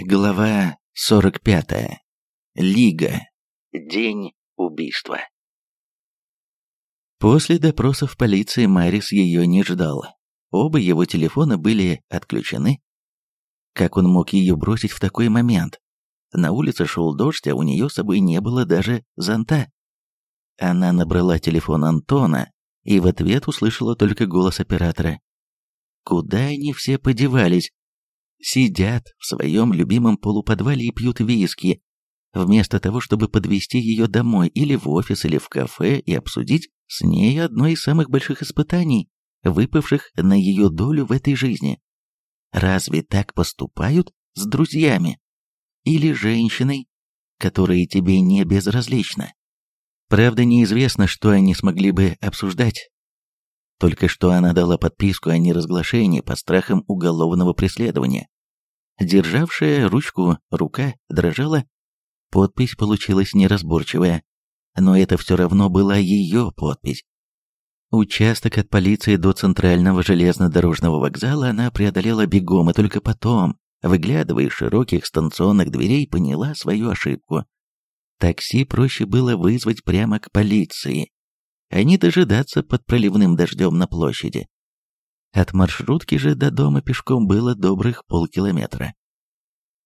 Глава 45. Лига. День убийства. После допросов полиции Марис ее не ждал. Оба его телефона были отключены. Как он мог ее бросить в такой момент? На улице шел дождь, а у нее с собой не было даже зонта. Она набрала телефон Антона и в ответ услышала только голос оператора. Куда они все подевались? сидят в своем любимом полуподвале и пьют виски, вместо того, чтобы подвести ее домой или в офис, или в кафе и обсудить с ней одно из самых больших испытаний, выпавших на ее долю в этой жизни. Разве так поступают с друзьями? Или женщиной, которая тебе не безразлична? Правда, неизвестно, что они смогли бы обсуждать, только что она дала подписку о неразглашении под страхом уголовного преследования. Державшая ручку рука дрожала, подпись получилась неразборчивая, но это все равно была ее подпись. Участок от полиции до центрального железнодорожного вокзала она преодолела бегом, и только потом, выглядывая из широких станционных дверей, поняла свою ошибку. Такси проще было вызвать прямо к полиции, они дожидаться под проливным дождем на площади. От маршрутки же до дома пешком было добрых полкилометра.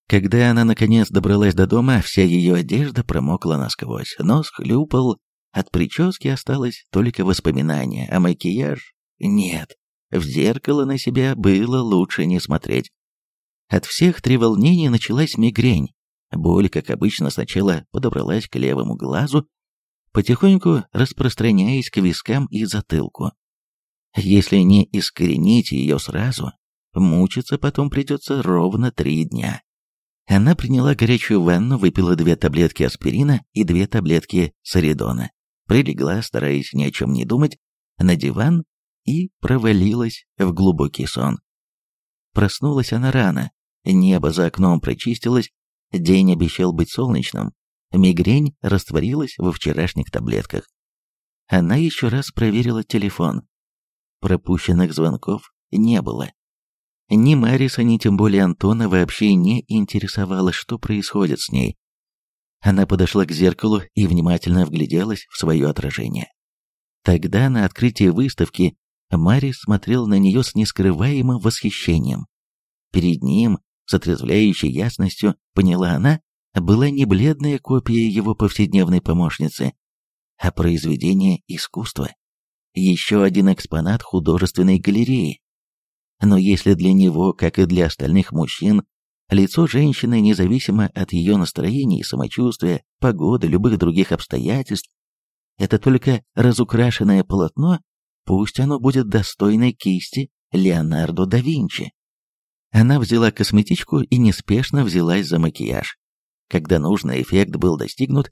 Когда она наконец добралась до дома, вся ее одежда промокла насквозь, нос хлюпал, от прически осталось только воспоминание, а макияж — нет. В зеркало на себя было лучше не смотреть. От всех треволнений началась мигрень. Боль, как обычно, сначала подобралась к левому глазу, потихоньку распространяясь к вискам и затылку. Если не искоренить ее сразу, мучиться потом придется ровно три дня. Она приняла горячую ванну, выпила две таблетки аспирина и две таблетки саридона, прилегла, стараясь ни о чем не думать, на диван и провалилась в глубокий сон. Проснулась она рано, небо за окном прочистилось, день обещал быть солнечным, Мигрень растворилась во вчерашних таблетках. Она еще раз проверила телефон. Пропущенных звонков не было. Ни Мариса, ни тем более Антона вообще не интересовало, что происходит с ней. Она подошла к зеркалу и внимательно вгляделась в свое отражение. Тогда на открытии выставки Марис смотрел на нее с нескрываемым восхищением. Перед ним, с отрезвляющей ясностью, поняла она, была не бледная копия его повседневной помощницы, а произведение искусства. Еще один экспонат художественной галереи. Но если для него, как и для остальных мужчин, лицо женщины, независимо от ее настроения и самочувствия, погоды, любых других обстоятельств, это только разукрашенное полотно, пусть оно будет достойной кисти Леонардо да Винчи. Она взяла косметичку и неспешно взялась за макияж. Когда нужный эффект был достигнут,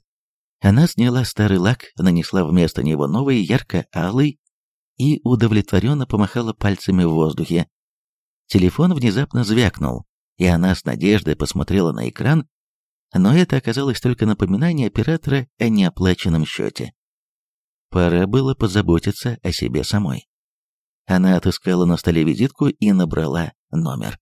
она сняла старый лак, нанесла вместо него новый, ярко-алый, и удовлетворенно помахала пальцами в воздухе. Телефон внезапно звякнул, и она с надеждой посмотрела на экран, но это оказалось только напоминание оператора о неоплаченном счете. Пора было позаботиться о себе самой. Она отыскала на столе визитку и набрала номер.